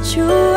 true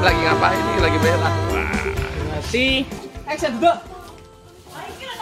lagi ngapain nih lagi bela Masih. Action duduk.